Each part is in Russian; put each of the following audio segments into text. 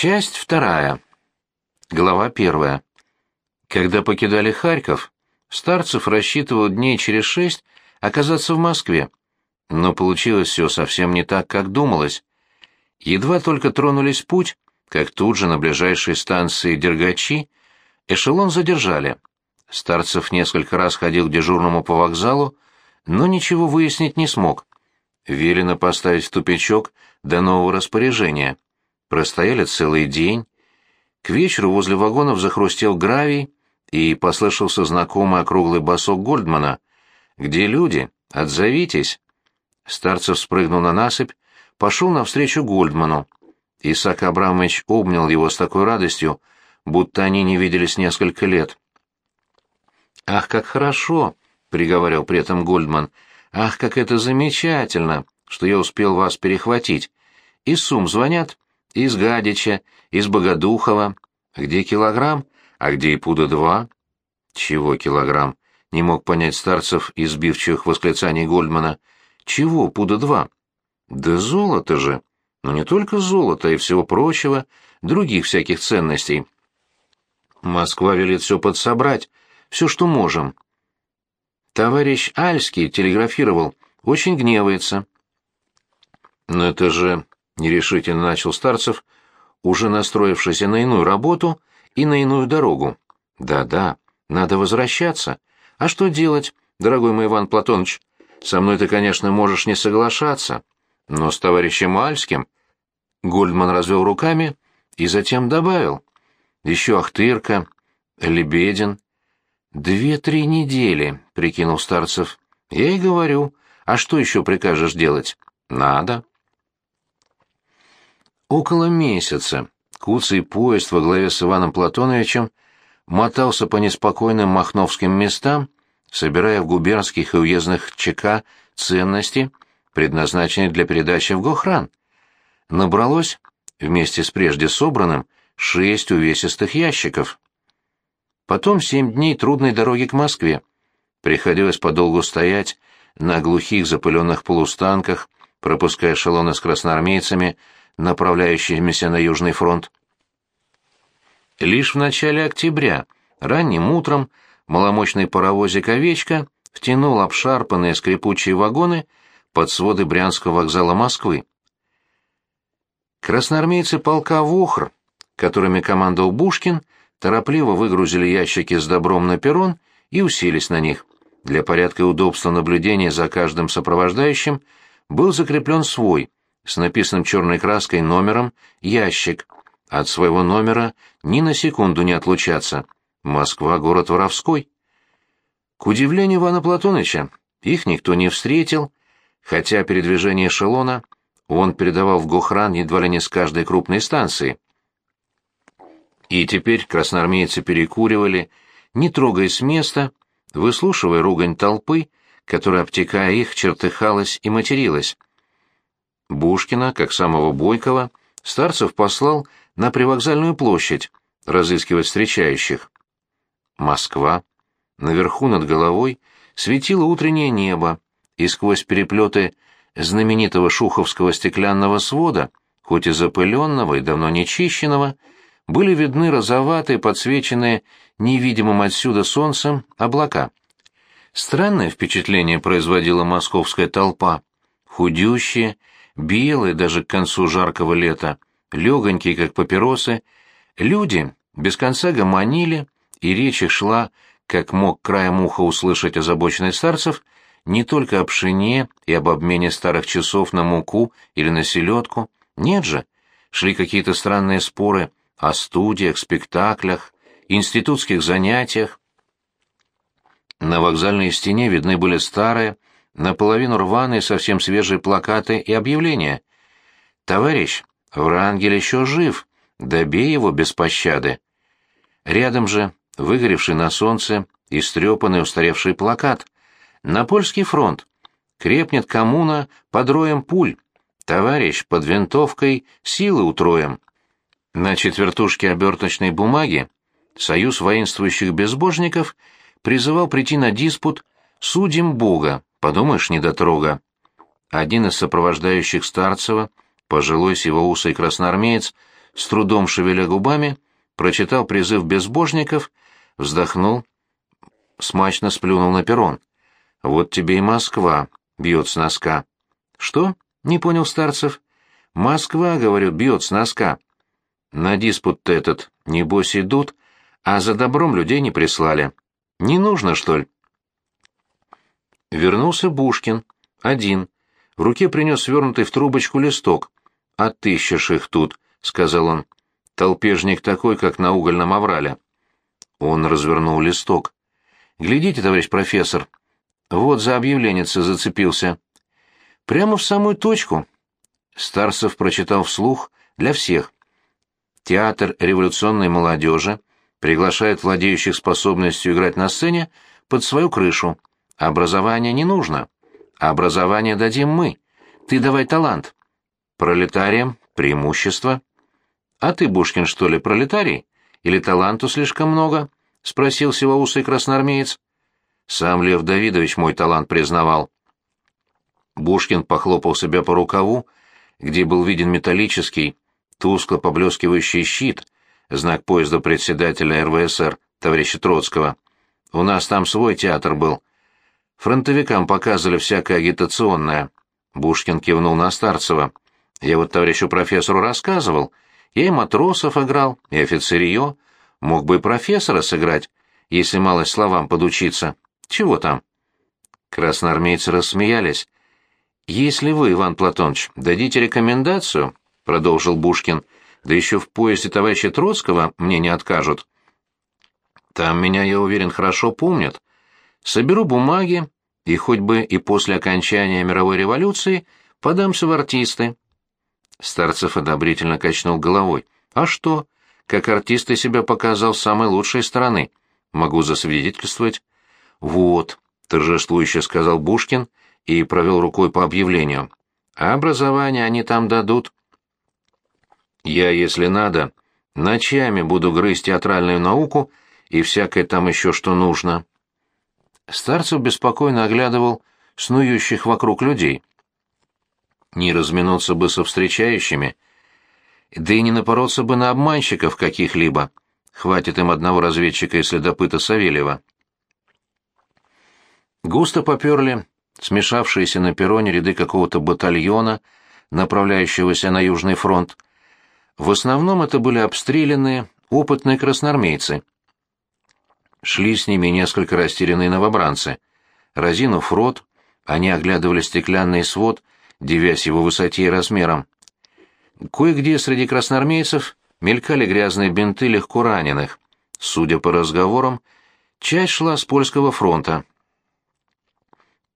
Часть вторая. Глава первая. Когда покидали Харьков, Старцев рассчитывал дней через шесть оказаться в Москве. Но получилось все совсем не так, как думалось. Едва только тронулись путь, как тут же на ближайшей станции Дергачи эшелон задержали. Старцев несколько раз ходил к дежурному по вокзалу, но ничего выяснить не смог. Велено поставить в тупичок до нового распоряжения. Простояли целый день. К вечеру возле вагонов захрустел гравий, и послышался знакомый округлый босок Гольдмана. «Где люди? Отзовитесь!» Старцев спрыгнул на насыпь, пошел навстречу Гольдману. Исаак Абрамович обнял его с такой радостью, будто они не виделись несколько лет. «Ах, как хорошо!» — приговаривал при этом Гольдман. «Ах, как это замечательно, что я успел вас перехватить! Из Сум звонят, из Гадича, из Богодухова. Где килограмм, а где и пуда два?» «Чего килограмм?» — не мог понять старцев избивчивых восклицаний Гольдмана. «Чего пуда два?» «Да золото же! Но не только золото и всего прочего, других всяких ценностей. Москва велит все подсобрать, все, что можем. Товарищ Альский телеграфировал, очень гневается. Но это же, нерешительно начал Старцев, уже настроившийся на иную работу и на иную дорогу. Да-да, надо возвращаться. А что делать, дорогой мой Иван Платоныч? Со мной ты, конечно, можешь не соглашаться, но с товарищем Альским... Гольдман развел руками и затем добавил. Еще Ахтырка, Лебедин. «Две-три недели», — прикинул Старцев. «Я и говорю. А что еще прикажешь делать?» «Надо». Около месяца куцый поезд во главе с Иваном Платоновичем мотался по неспокойным махновским местам, собирая в губернских и уездных ЧК ценности, предназначенные для передачи в Гохран. Набралось, вместе с прежде собранным, шесть увесистых ящиков. Потом семь дней трудной дороги к Москве. Приходилось подолгу стоять на глухих запыленных полустанках, пропуская эшелоны с красноармейцами, направляющимися на Южный фронт. Лишь в начале октября, ранним утром, маломощный паровозик «Овечка» втянул обшарпанные скрипучие вагоны под своды Брянского вокзала Москвы. Красноармейцы полка «Вохр», которыми командовал Бушкин, торопливо выгрузили ящики с добром на перрон и уселись на них. Для порядка и удобства наблюдения за каждым сопровождающим был закреплен свой, с написанным черной краской номером, ящик. От своего номера ни на секунду не отлучаться. Москва — город воровской. К удивлению Ивана Платоныча, их никто не встретил, хотя передвижение эшелона он передавал в Гохран едва ли не с каждой крупной станции. И теперь красноармейцы перекуривали, не трогаясь с места, выслушивая ругань толпы, которая, обтекая их, чертыхалась и материлась. Бушкина, как самого бойкого, Старцев послал на привокзальную площадь разыскивать встречающих. Москва. Наверху над головой светило утреннее небо, и сквозь переплеты знаменитого шуховского стеклянного свода, хоть и запыленного и давно не чищенного, были видны розоватые, подсвеченные невидимым отсюда солнцем облака. Странное впечатление производила московская толпа. Худющие, белые даже к концу жаркого лета, легонькие, как папиросы, люди без конца гомонили, и речь их шла, как мог краем уха услышать озабоченный старцев, не только о пшене и об обмене старых часов на муку или на селедку. Нет же, шли какие-то странные споры о студиях, спектаклях, институтских занятиях. На вокзальной стене видны были старые, наполовину рваные, совсем свежие плакаты и объявления. «Товарищ, Врангель еще жив, добей его без пощады». Рядом же, выгоревший на солнце, истрепанный устаревший плакат. «На польский фронт. Крепнет коммуна под роем пуль. Товарищ, под винтовкой силы утроем». На четвертушке оберточной бумаги Союз воинствующих безбожников призывал прийти на диспут «Судим Бога», подумаешь, недотрога. Один из сопровождающих Старцева, пожилой сивоусый красноармеец, с трудом шевеля губами, прочитал призыв безбожников, вздохнул, смачно сплюнул на перрон. «Вот тебе и Москва», — бьет с носка. «Что?» — не понял Старцев. «Москва, — говорю, — бьет с носка. На диспут этот, небось, идут, а за добром людей не прислали. Не нужно, что ли?» Вернулся Бушкин. Один. В руке принес свернутый в трубочку листок. «Отыщешь их тут», — сказал он. «Толпежник такой, как на угольном оврале». Он развернул листок. «Глядите, товарищ профессор. Вот за объявленница зацепился». «Прямо в самую точку». Старцев прочитал вслух для всех. Театр революционной молодежи приглашает владеющих способностью играть на сцене под свою крышу. Образование не нужно. Образование дадим мы. Ты давай талант. Пролетариям преимущество. А ты, Бушкин, что ли, пролетарий? Или таланту слишком много? Спросил сивоусый красноармеец. Сам Лев Давидович мой талант признавал. Бушкин похлопал себя по рукаву, где был виден металлический, тускло поблескивающий щит, знак поезда председателя РВСР, товарища Троцкого. У нас там свой театр был, Фронтовикам показывали всякое агитационное. Бушкин кивнул на Старцева. Я вот товарищу профессору рассказывал. Я и матросов играл, и офицерье. Мог бы и профессора сыграть, если малость словам подучиться. Чего там? Красноармейцы рассмеялись. «Если вы, Иван Платонович, дадите рекомендацию, — продолжил Бушкин, — да еще в поезде товарища Троцкого мне не откажут. Там меня, я уверен, хорошо помнят. Соберу бумаги и хоть бы и после окончания мировой революции подамся в артисты. Старцев одобрительно качнул головой. А что? Как артист себя показал с самой лучшей стороны. Могу засвидетельствовать. Вот, торжествующе сказал Бушкин и провел рукой по объявлению. А образование они там дадут. Я, если надо, ночами буду грызть театральную науку и всякое там еще что нужно. Старцев беспокойно оглядывал снующих вокруг людей. Не разминуться бы со встречающими, да и не напороться бы на обманщиков каких-либо. Хватит им одного разведчика и следопыта Савельева. Густо поперли смешавшиеся на перроне ряды какого-то батальона, направляющегося на Южный фронт. В основном это были обстрелянные, опытные красноармейцы — Шли с ними несколько растерянные новобранцы. Разинув рот, они оглядывали стеклянный свод, девясь его высоте и размерам. Кое-где среди красноармейцев мелькали грязные бинты легко раненых. Судя по разговорам, часть шла с польского фронта.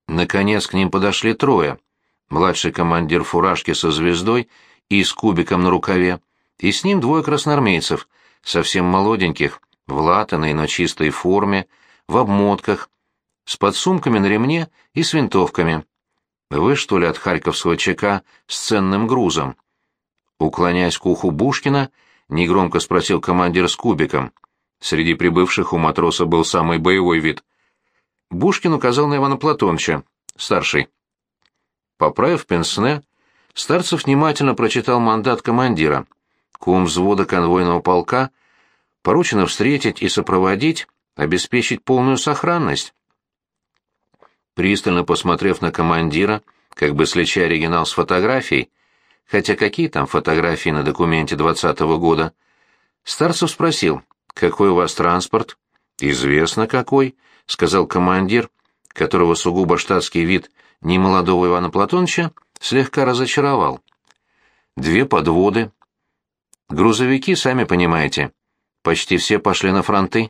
Наконец к ним подошли трое. Младший командир фуражки со звездой и с кубиком на рукаве, и с ним двое красноармейцев, совсем молоденьких, в латаной, но чистой форме, в обмотках, с подсумками на ремне и с винтовками. Вы, что ли, от Харьковского ЧК с ценным грузом? Уклоняясь к уху Бушкина, негромко спросил командир с кубиком. Среди прибывших у матроса был самый боевой вид. Бушкин указал на Ивана Платоновича, старший. Поправив пенсне, Старцев внимательно прочитал мандат командира. Кум взвода конвойного полка — поручено встретить и сопроводить, обеспечить полную сохранность. Пристально посмотрев на командира, как бы сличая оригинал с фотографией, хотя какие там фотографии на документе двадцатого года, Старцев спросил, «Какой у вас транспорт?» «Известно какой», — сказал командир, которого сугубо штатский вид немолодого Ивана Платоновича слегка разочаровал. «Две подводы. Грузовики, сами понимаете, Почти все пошли на фронты.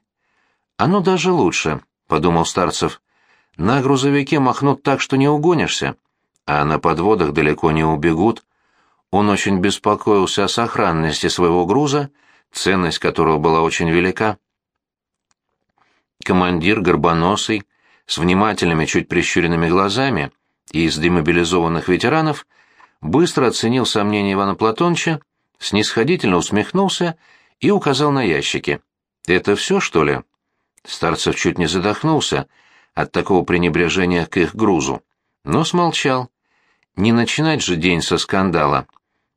Оно даже лучше, подумал Старцев. На грузовике махнут так, что не угонишься, а на подводах далеко не убегут. Он очень беспокоился о сохранности своего груза, ценность которого была очень велика. Командир горбоносый, с внимательными, чуть прищуренными глазами из демобилизованных ветеранов, быстро оценил сомнения Ивана Платонча, снисходительно усмехнулся и указал на ящики. «Это все, что ли?» Старцев чуть не задохнулся от такого пренебрежения к их грузу, но смолчал. Не начинать же день со скандала.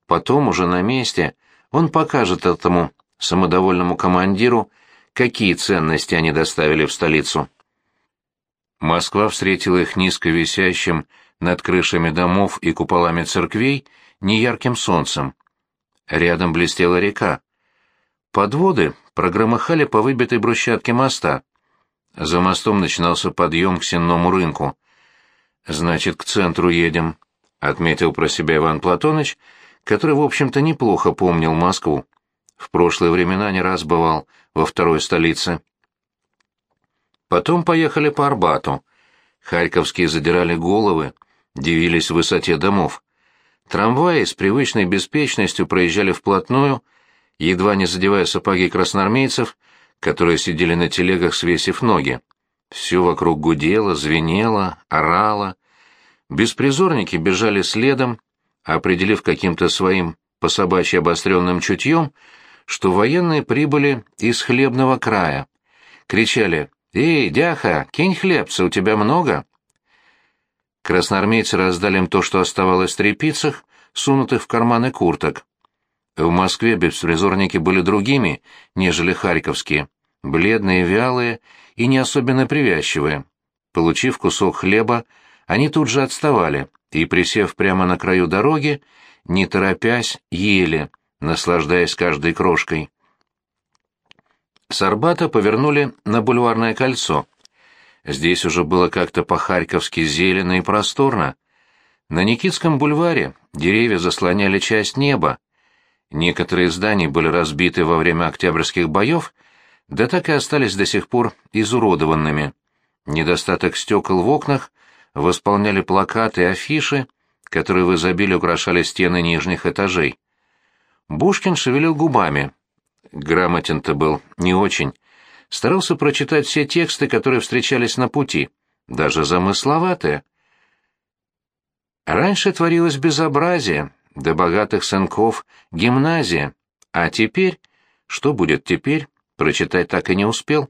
Потом уже на месте он покажет этому самодовольному командиру, какие ценности они доставили в столицу. Москва встретила их низко висящим над крышами домов и куполами церквей неярким солнцем. Рядом блестела река. Подводы прогромыхали по выбитой брусчатке моста. За мостом начинался подъем к сенному рынку. «Значит, к центру едем», — отметил про себя Иван Платоныч, который, в общем-то, неплохо помнил Москву. В прошлые времена не раз бывал во второй столице. Потом поехали по Арбату. Харьковские задирали головы, дивились высоте домов. Трамваи с привычной беспечностью проезжали вплотную, едва не задевая сапоги красноармейцев, которые сидели на телегах, свесив ноги. Все вокруг гудело, звенело, орало. Беспризорники бежали следом, определив каким-то своим по собачьи обостренным чутьем, что военные прибыли из хлебного края. Кричали «Эй, дяха, кинь хлебца, у тебя много?» Красноармейцы раздали им то, что оставалось в тряпицах, сунутых в карманы курток. В Москве беспризорники были другими, нежели харьковские, бледные, вялые и не особенно привязчивые. Получив кусок хлеба, они тут же отставали и, присев прямо на краю дороги, не торопясь, ели, наслаждаясь каждой крошкой. С Арбата повернули на бульварное кольцо. Здесь уже было как-то по-харьковски зелено и просторно. На Никитском бульваре деревья заслоняли часть неба. Некоторые здания были разбиты во время октябрьских боев, да так и остались до сих пор изуродованными. Недостаток стекол в окнах восполняли плакаты и афиши, которые в изобилии украшали стены нижних этажей. Бушкин шевелил губами. Грамотен-то был не очень старался прочитать все тексты, которые встречались на пути, даже замысловатые. Раньше творилось безобразие, до богатых сынков гимназия, а теперь, что будет теперь, прочитать так и не успел.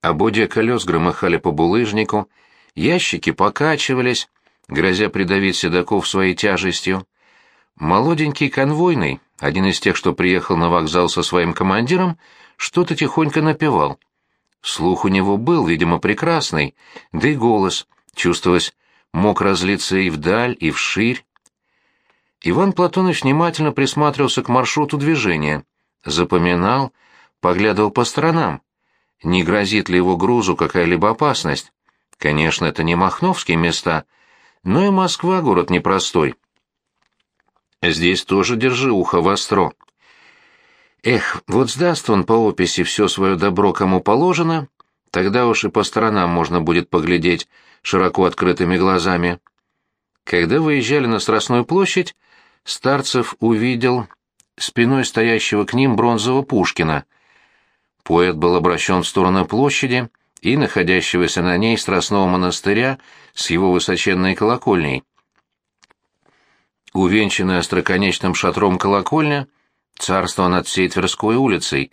Ободья колес громыхали по булыжнику, ящики покачивались, грозя придавить седаков своей тяжестью. Молоденький конвойный, один из тех, что приехал на вокзал со своим командиром, что-то тихонько напевал. Слух у него был, видимо, прекрасный, да и голос, чувствовалось, мог разлиться и вдаль, и вширь. Иван Платонович внимательно присматривался к маршруту движения, запоминал, поглядывал по сторонам. Не грозит ли его грузу какая-либо опасность? Конечно, это не махновские места, но и Москва город непростой. Здесь тоже держи ухо востро. Эх, вот сдаст он по описи все свое добро кому положено, тогда уж и по сторонам можно будет поглядеть широко открытыми глазами. Когда выезжали на Страстную площадь, Старцев увидел спиной стоящего к ним бронзового Пушкина. Поэт был обращен в сторону площади и находящегося на ней Страстного монастыря с его высоченной колокольней. Увенчанная остроконечным шатром колокольня царство над всей Тверской улицей,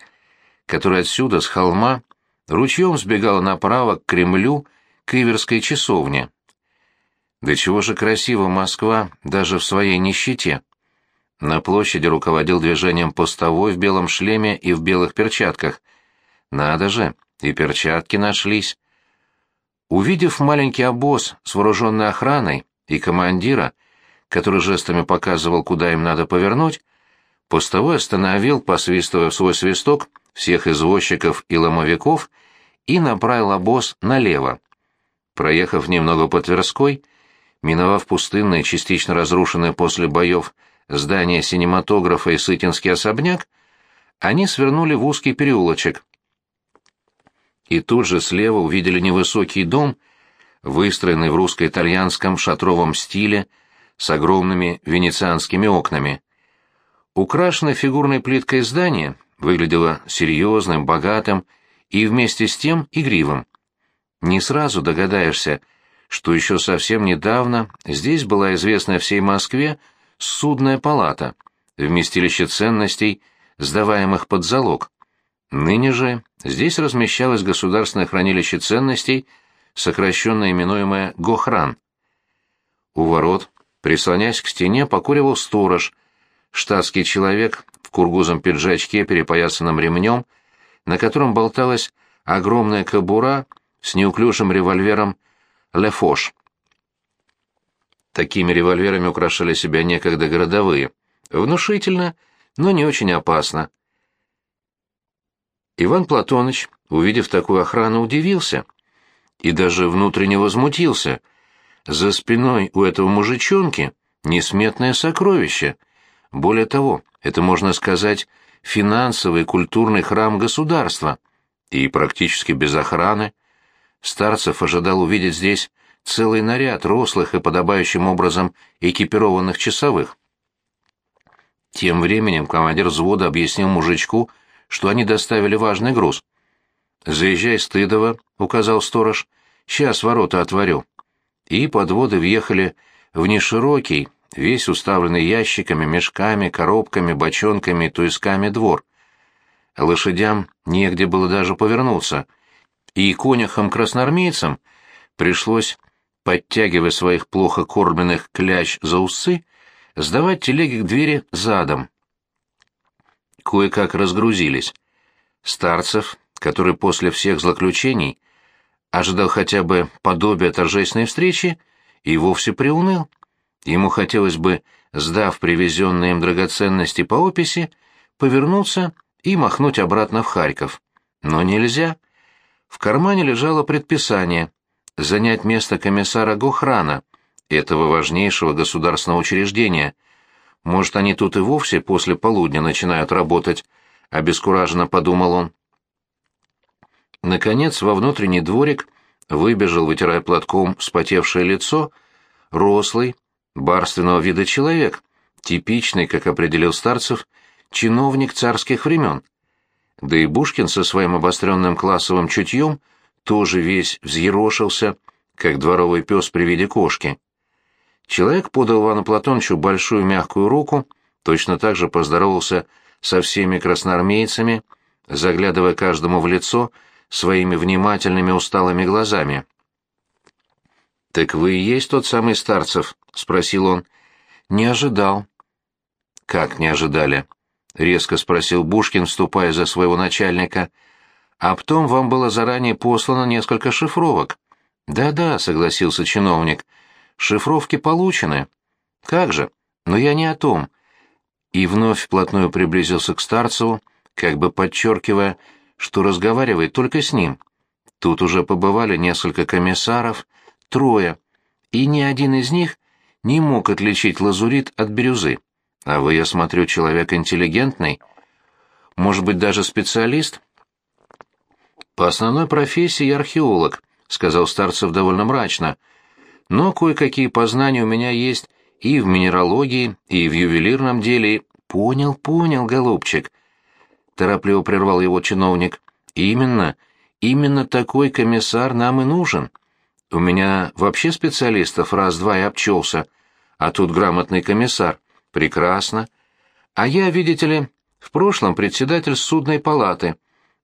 которая отсюда, с холма, ручьем сбегала направо к Кремлю, к Иверской часовне. Да чего же красива Москва даже в своей нищете. На площади руководил движением постовой в белом шлеме и в белых перчатках. Надо же, и перчатки нашлись. Увидев маленький обоз с вооруженной охраной и командира, который жестами показывал, куда им надо повернуть, Постовой остановил, посвистывая в свой свисток, всех извозчиков и ломовиков и направил обоз налево. Проехав немного по Тверской, миновав пустынное, частично разрушенное после боев здание синематографа и Сытинский особняк, они свернули в узкий переулочек. И тут же слева увидели невысокий дом, выстроенный в русско-итальянском шатровом стиле с огромными венецианскими окнами. Украшенное фигурной плиткой здание выглядело серьезным, богатым и вместе с тем игривым. Не сразу догадаешься, что еще совсем недавно здесь была известна всей Москве судная палата, вместилище ценностей, сдаваемых под залог. Ныне же здесь размещалось государственное хранилище ценностей, сокращенно именуемое Гохран. У ворот, прислонясь к стене, покуривал сторож, штатский человек в кургузом пиджачке, перепоясанном ремнем, на котором болталась огромная кобура с неуклюжим револьвером «Лефош». Такими револьверами украшали себя некогда городовые. Внушительно, но не очень опасно. Иван Платоныч, увидев такую охрану, удивился и даже внутренне возмутился. За спиной у этого мужичонки несметное сокровище. Более того, это, можно сказать, финансовый культурный храм государства. И практически без охраны. Старцев ожидал увидеть здесь целый наряд рослых и подобающим образом экипированных часовых. Тем временем командир взвода объяснил мужичку, что они доставили важный груз. «Заезжай, Стыдово», — указал сторож, — «сейчас ворота отворю». И подводы въехали в неширокий, весь уставленный ящиками, мешками, коробками, бочонками и туисками двор. Лошадям негде было даже повернуться, и конюхам-красноармейцам пришлось подтягивая своих плохо кормленных клящ за усы, сдавать телеги к двери задом. Кое-как разгрузились. Старцев, который после всех злоключений ожидал хотя бы подобия торжественной встречи, и вовсе приуныл. Ему хотелось бы, сдав привезенные им драгоценности по описи, повернуться и махнуть обратно в Харьков. Но нельзя. В кармане лежало предписание занять место комиссара Гохрана, этого важнейшего государственного учреждения. Может, они тут и вовсе после полудня начинают работать, обескураженно подумал он. Наконец, во внутренний дворик выбежал, вытирая платком вспотевшее лицо, рослый, барственного вида человек, типичный, как определил Старцев, чиновник царских времен. Да и Бушкин со своим обостренным классовым чутьем — тоже весь взъерошился, как дворовый пес при виде кошки. Человек подал Ивану Платоновичу большую мягкую руку, точно так же поздоровался со всеми красноармейцами, заглядывая каждому в лицо своими внимательными усталыми глазами. «Так вы и есть тот самый Старцев?» — спросил он. «Не ожидал». «Как не ожидали?» — резко спросил Бушкин, вступая за своего начальника — а потом вам было заранее послано несколько шифровок. Да-да, согласился чиновник. Шифровки получены. Как же? Но я не о том. И вновь вплотную приблизился к Старцеву, как бы подчеркивая, что разговаривает только с ним. Тут уже побывали несколько комиссаров, трое, и ни один из них не мог отличить лазурит от бирюзы. А вы, я смотрю, человек интеллигентный. Может быть, даже специалист? «По основной профессии я археолог», — сказал Старцев довольно мрачно. «Но кое-какие познания у меня есть и в минералогии, и в ювелирном деле». «Понял, понял, голубчик», — торопливо прервал его чиновник. «Именно, именно такой комиссар нам и нужен. У меня вообще специалистов раз-два и обчелся, а тут грамотный комиссар. Прекрасно. А я, видите ли, в прошлом председатель судной палаты»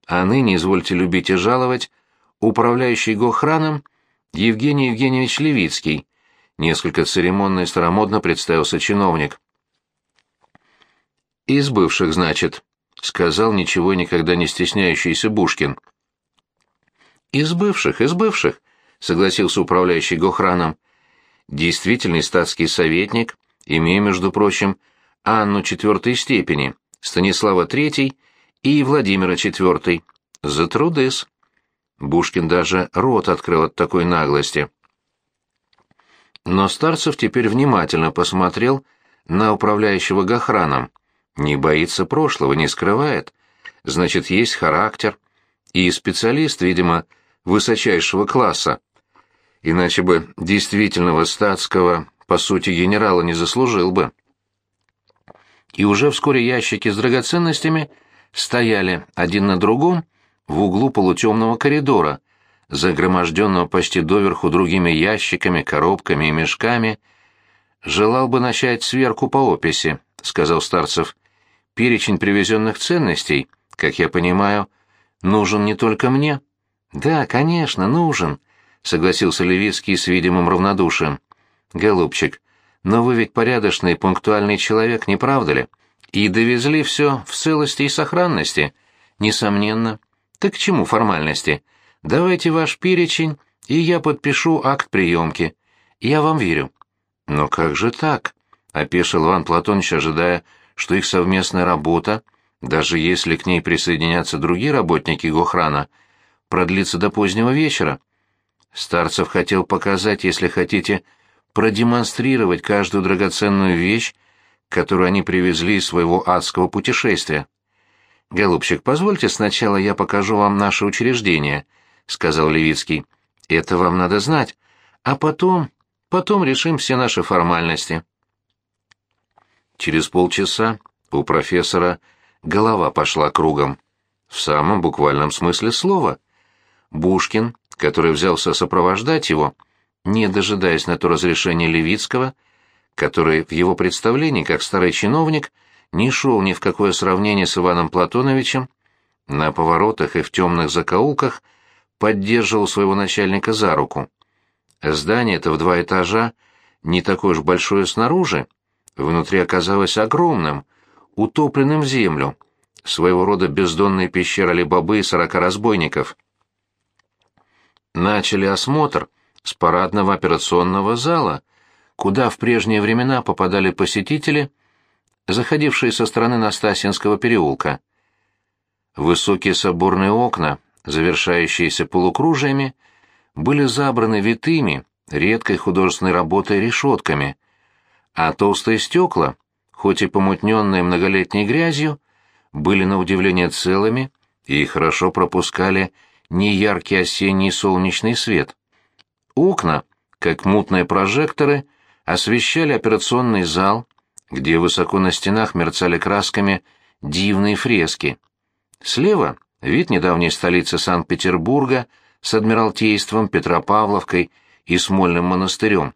а ныне, извольте любить и жаловать, управляющий Гохраном Евгений Евгеньевич Левицкий, несколько церемонно и старомодно представился чиновник. «Из бывших, значит», — сказал ничего никогда не стесняющийся Бушкин. «Из бывших, из бывших», — согласился управляющий Гохраном. «Действительный статский советник, имея, между прочим, Анну четвертой степени, Станислава третий и Владимира IV. За трудыс. Бушкин даже рот открыл от такой наглости. Но Старцев теперь внимательно посмотрел на управляющего Гохраном. Не боится прошлого, не скрывает. Значит, есть характер. И специалист, видимо, высочайшего класса. Иначе бы действительного статского, по сути, генерала не заслужил бы. И уже вскоре ящики с драгоценностями – стояли один на другом в углу полутемного коридора, загроможденного почти доверху другими ящиками, коробками и мешками. «Желал бы начать сверку по описи», — сказал Старцев. «Перечень привезенных ценностей, как я понимаю, нужен не только мне». «Да, конечно, нужен», — согласился Левицкий с видимым равнодушием. «Голубчик, но вы ведь порядочный пунктуальный человек, не правда ли? И довезли все в целости и сохранности. Несомненно. Так к чему формальности? Давайте ваш перечень, и я подпишу акт приемки. Я вам верю. Но как же так? Опешил Иван Платонович, ожидая, что их совместная работа, даже если к ней присоединятся другие работники Гохрана, продлится до позднего вечера. Старцев хотел показать, если хотите, продемонстрировать каждую драгоценную вещь, которую они привезли из своего адского путешествия. «Голубчик, позвольте сначала я покажу вам наше учреждение», — сказал Левицкий. «Это вам надо знать, а потом, потом решим все наши формальности». Через полчаса у профессора голова пошла кругом. В самом буквальном смысле слова. Бушкин, который взялся сопровождать его, не дожидаясь на то разрешения Левицкого, который в его представлении, как старый чиновник, не шел ни в какое сравнение с Иваном Платоновичем, на поворотах и в темных закоулках поддерживал своего начальника за руку. Здание это в два этажа, не такое уж большое снаружи, внутри оказалось огромным, утопленным в землю, своего рода бездонная пещера Либабы и сорока разбойников. Начали осмотр с парадного операционного зала, куда в прежние времена попадали посетители, заходившие со стороны Настасьинского переулка. Высокие соборные окна, завершающиеся полукружиями, были забраны витыми, редкой художественной работой решетками, а толстые стекла, хоть и помутненные многолетней грязью, были на удивление целыми и хорошо пропускали неяркий осенний солнечный свет. Окна, как мутные прожекторы, освещали операционный зал, где высоко на стенах мерцали красками дивные фрески. Слева вид недавней столицы Санкт-Петербурга с Адмиралтейством, Петропавловкой и Смольным монастырем,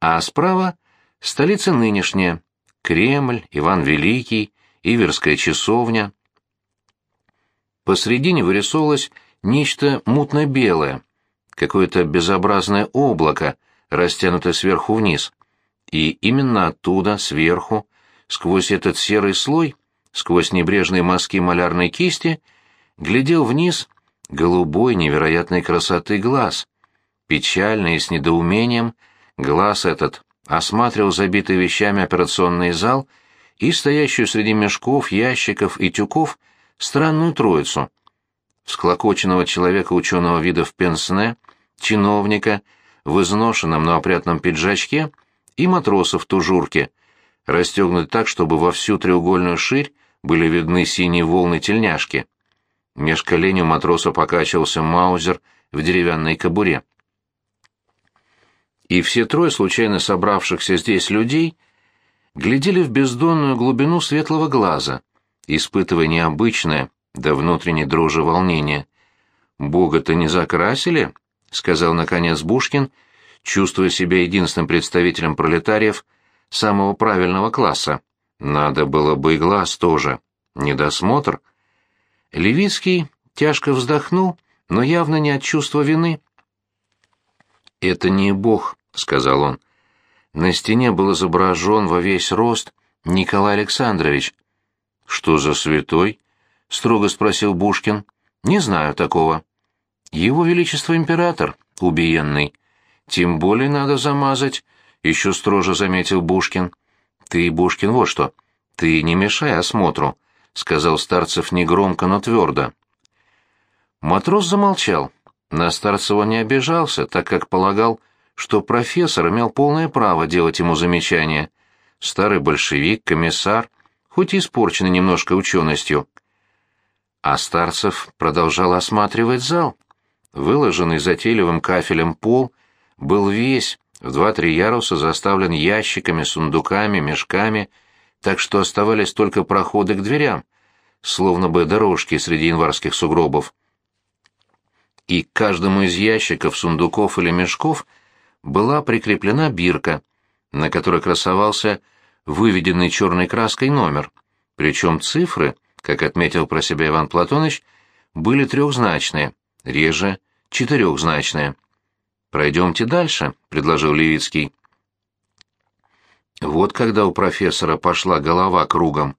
а справа — столица нынешняя, Кремль, Иван Великий, Иверская часовня. Посредине вырисовывалось нечто мутно-белое, какое-то безобразное облако, растянутое сверху вниз — и именно оттуда, сверху, сквозь этот серый слой, сквозь небрежные мазки малярной кисти, глядел вниз голубой невероятной красоты глаз. Печальный и с недоумением глаз этот осматривал забитый вещами операционный зал и стоящую среди мешков, ящиков и тюков странную троицу. Склокоченного человека ученого вида в пенсне, чиновника, в изношенном, но опрятном пиджачке — и матросов в тужурке, расстегнуты так, чтобы во всю треугольную ширь были видны синие волны тельняшки. Меж колени у матроса покачивался маузер в деревянной кобуре. И все трое случайно собравшихся здесь людей глядели в бездонную глубину светлого глаза, испытывая необычное, до внутренней дрожи волнение. «Бога-то не закрасили?» — сказал, наконец, Бушкин — чувствуя себя единственным представителем пролетариев самого правильного класса. Надо было бы и глаз тоже. Недосмотр. Левицкий тяжко вздохнул, но явно не от чувства вины. «Это не бог», — сказал он. На стене был изображен во весь рост Николай Александрович. «Что за святой?» — строго спросил Бушкин. «Не знаю такого». «Его Величество Император, убиенный», тем более надо замазать, еще строже заметил Бушкин. Ты, Бушкин, вот что. Ты не мешай осмотру, сказал Старцев негромко, но твердо. Матрос замолчал. На Старцева не обижался, так как полагал, что профессор имел полное право делать ему замечания. Старый большевик, комиссар, хоть и испорченный немножко ученостью. А Старцев продолжал осматривать зал. Выложенный затейливым кафелем пол — был весь в два-три яруса заставлен ящиками, сундуками, мешками, так что оставались только проходы к дверям, словно бы дорожки среди январских сугробов. И к каждому из ящиков, сундуков или мешков была прикреплена бирка, на которой красовался выведенный черной краской номер, причем цифры, как отметил про себя Иван Платоныч, были трехзначные, реже четырехзначные. «Пройдемте дальше», — предложил Левицкий. Вот когда у профессора пошла голова кругом.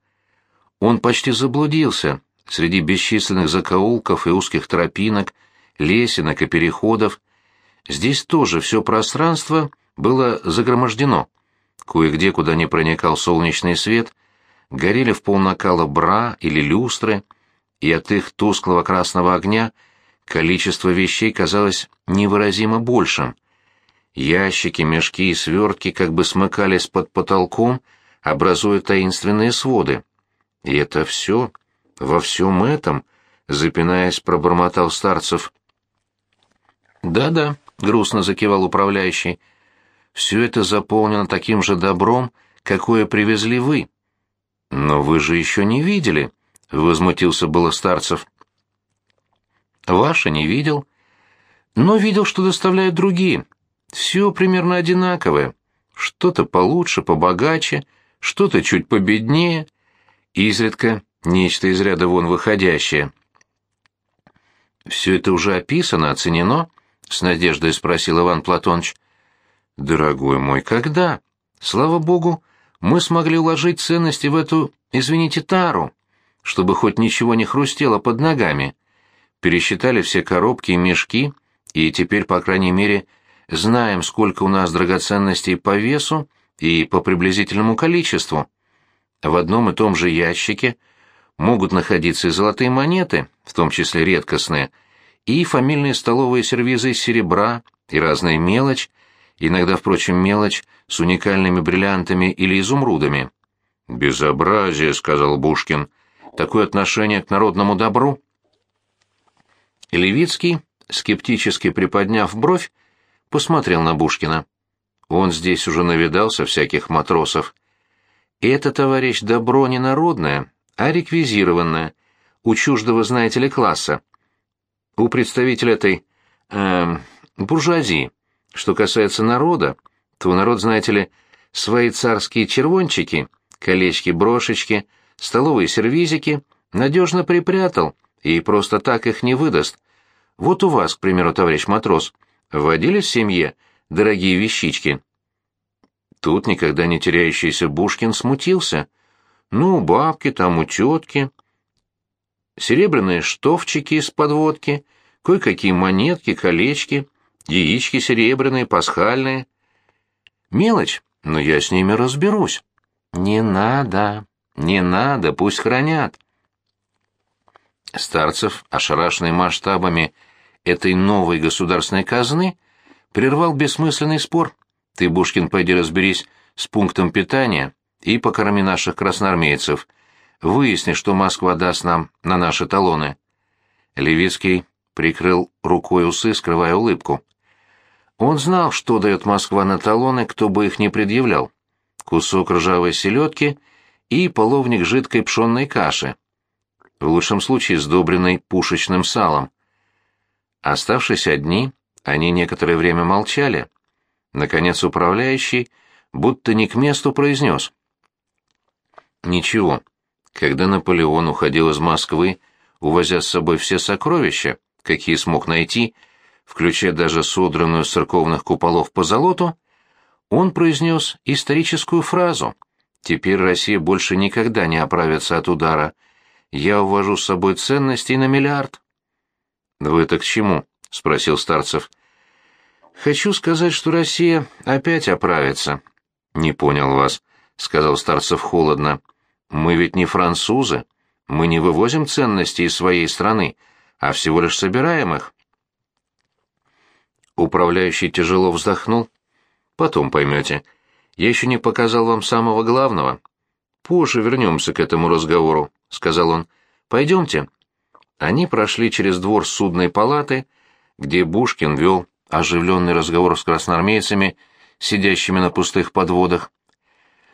Он почти заблудился среди бесчисленных закоулков и узких тропинок, лесенок и переходов. Здесь тоже все пространство было загромождено. Кое-где, куда не проникал солнечный свет, горели в полнакала бра или люстры, и от их тусклого красного огня количество вещей казалось невыразимо большим. Ящики, мешки и свертки как бы смыкались под потолком, образуя таинственные своды. И это все, во всем этом, запинаясь, пробормотал Старцев. «Да-да», — грустно закивал управляющий, — «все это заполнено таким же добром, какое привезли вы». «Но вы же еще не видели», — возмутился было Старцев. «Ваша не видел, но видел, что доставляют другие. Все примерно одинаковое. Что-то получше, побогаче, что-то чуть победнее, изредка нечто из ряда вон выходящее». «Все это уже описано, оценено?» — с надеждой спросил Иван Платоныч. «Дорогой мой, когда? Слава богу, мы смогли уложить ценности в эту, извините, тару, чтобы хоть ничего не хрустело под ногами. Пересчитали все коробки и мешки, и теперь, по крайней мере, знаем, сколько у нас драгоценностей по весу и по приблизительному количеству. В одном и том же ящике могут находиться и золотые монеты, в том числе редкостные, и фамильные столовые сервизы из серебра, и разная мелочь, иногда, впрочем, мелочь с уникальными бриллиантами или изумрудами. «Безобразие», — сказал Бушкин, — «такое отношение к народному добру». Левицкий, скептически приподняв бровь, посмотрел на Бушкина. Он здесь уже навидался всяких матросов. Это, товарищ, добро не народное, а реквизированное, у чуждого, знаете ли, класса. У представителя этой... Э, буржуазии. Что касается народа, то народ, знаете ли, свои царские червончики, колечки-брошечки, столовые сервизики надежно припрятал и просто так их не выдаст. Вот у вас, к примеру, товарищ матрос, водили в семье дорогие вещички? Тут никогда не теряющийся Бушкин смутился. Ну, бабки там у тетки, серебряные штофчики из подводки, кое-какие монетки, колечки, яички серебряные, пасхальные. Мелочь, но я с ними разберусь. Не надо, не надо, пусть хранят. Старцев, ошарашенный масштабами этой новой государственной казны, прервал бессмысленный спор. Ты, Бушкин, пойди разберись с пунктом питания и покорми наших красноармейцев. Выясни, что Москва даст нам на наши талоны. Левицкий прикрыл рукой усы, скрывая улыбку. Он знал, что дает Москва на талоны, кто бы их ни предъявлял. Кусок ржавой селедки и половник жидкой пшенной каши, в лучшем случае сдобренной пушечным салом. Оставшись одни, они некоторое время молчали. Наконец управляющий, будто не к месту, произнес. «Ничего, когда Наполеон уходил из Москвы, увозя с собой все сокровища, какие смог найти, включая даже содранную с церковных куполов по золоту, он произнес историческую фразу «Теперь Россия больше никогда не оправится от удара. Я увожу с собой ценностей на миллиард». «Вы это к чему?» — спросил Старцев. «Хочу сказать, что Россия опять оправится». «Не понял вас», — сказал Старцев холодно. «Мы ведь не французы. Мы не вывозим ценности из своей страны, а всего лишь собираем их. Управляющий тяжело вздохнул. Потом поймете. Я еще не показал вам самого главного. Позже вернемся к этому разговору, сказал он. Пойдемте. Они прошли через двор судной палаты, где Бушкин вел оживленный разговор с красноармейцами, сидящими на пустых подводах.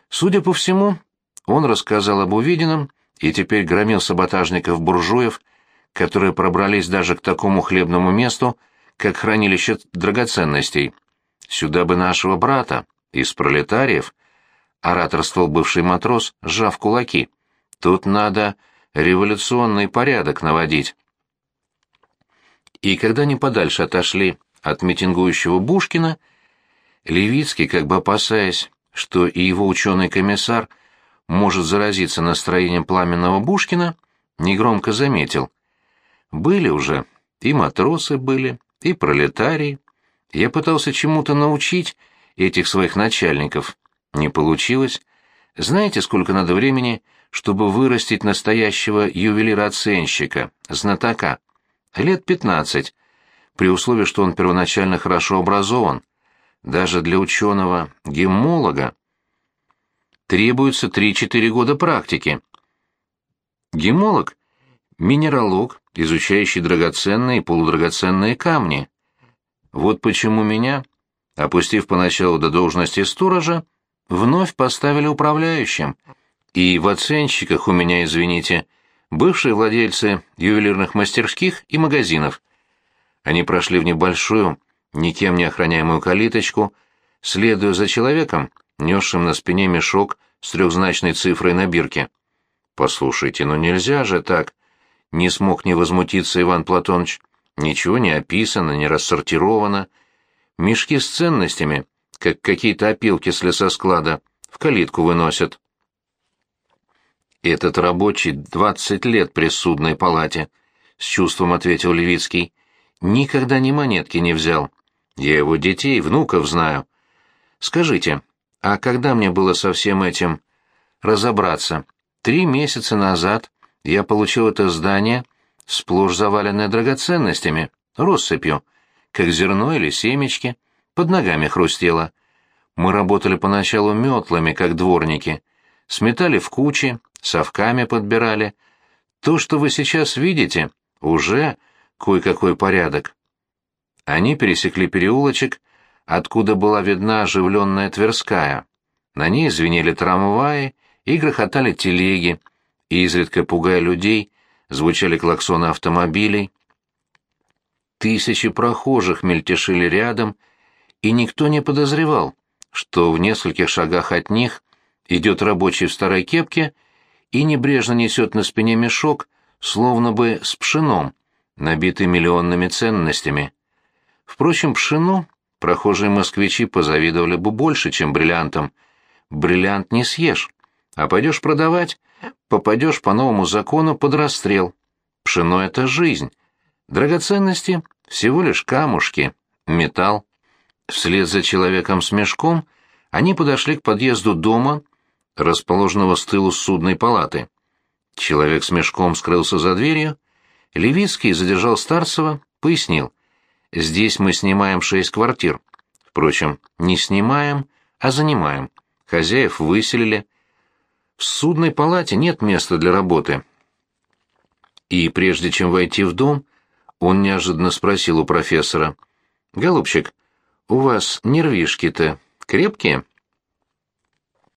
Судя по всему, он рассказал об увиденном и теперь громил саботажников-буржуев, которые пробрались даже к такому хлебному месту, как хранилище драгоценностей. Сюда бы нашего брата, из пролетариев, ораторствовал бывший матрос, сжав кулаки. Тут надо революционный порядок наводить. И когда они подальше отошли от митингующего Бушкина, Левицкий, как бы опасаясь, что и его ученый комиссар может заразиться настроением пламенного Бушкина, негромко заметил. Были уже, и матросы были, и пролетарии. Я пытался чему-то научить этих своих начальников. Не получилось. Знаете, сколько надо времени, чтобы вырастить настоящего ювелира-оценщика, знатока? Лет пятнадцать, при условии, что он первоначально хорошо образован. Даже для ученого-геммолога требуется 3-4 года практики. Гемолог – минералог, изучающий драгоценные и полудрагоценные камни. Вот почему меня, опустив поначалу до должности сторожа, вновь поставили управляющим. И в оценщиках у меня, извините, бывшие владельцы ювелирных мастерских и магазинов. Они прошли в небольшую, никем не охраняемую калиточку, следуя за человеком, несшим на спине мешок с трехзначной цифрой на бирке. «Послушайте, ну нельзя же так!» Не смог не возмутиться Иван Платоныч. Ничего не описано, не рассортировано. Мешки с ценностями, как какие-то опилки с лесосклада, в калитку выносят. «Этот рабочий двадцать лет при судной палате», — с чувством ответил Левицкий. «Никогда ни монетки не взял. Я его детей, внуков знаю. Скажите, а когда мне было со всем этим разобраться? Три месяца назад я получил это здание, сплошь заваленное драгоценностями, россыпью, как зерно или семечки, под ногами хрустело. Мы работали поначалу метлами, как дворники, сметали в кучи, совками подбирали. То, что вы сейчас видите, уже кое-какой порядок. Они пересекли переулочек, откуда была видна оживленная Тверская. На ней звенели трамваи и грохотали телеги, и, изредка пугая людей, звучали клаксоны автомобилей. Тысячи прохожих мельтешили рядом, и никто не подозревал, что в нескольких шагах от них идет рабочий в старой кепке и небрежно несет на спине мешок, словно бы с пшеном, набитый миллионными ценностями. Впрочем, пшену прохожие москвичи позавидовали бы больше, чем бриллиантам. Бриллиант не съешь, а пойдешь продавать, попадешь по новому закону под расстрел. Пшено — это жизнь. Драгоценности — всего лишь камушки, металл. Вслед за человеком с мешком они подошли к подъезду дома, расположенного с тылу судной палаты. Человек с мешком скрылся за дверью. Левицкий задержал Старцева, пояснил — Здесь мы снимаем шесть квартир. Впрочем, не снимаем, а занимаем. Хозяев выселили. В судной палате нет места для работы. И прежде чем войти в дом, он неожиданно спросил у профессора. «Голубчик, у вас нервишки-то крепкие?»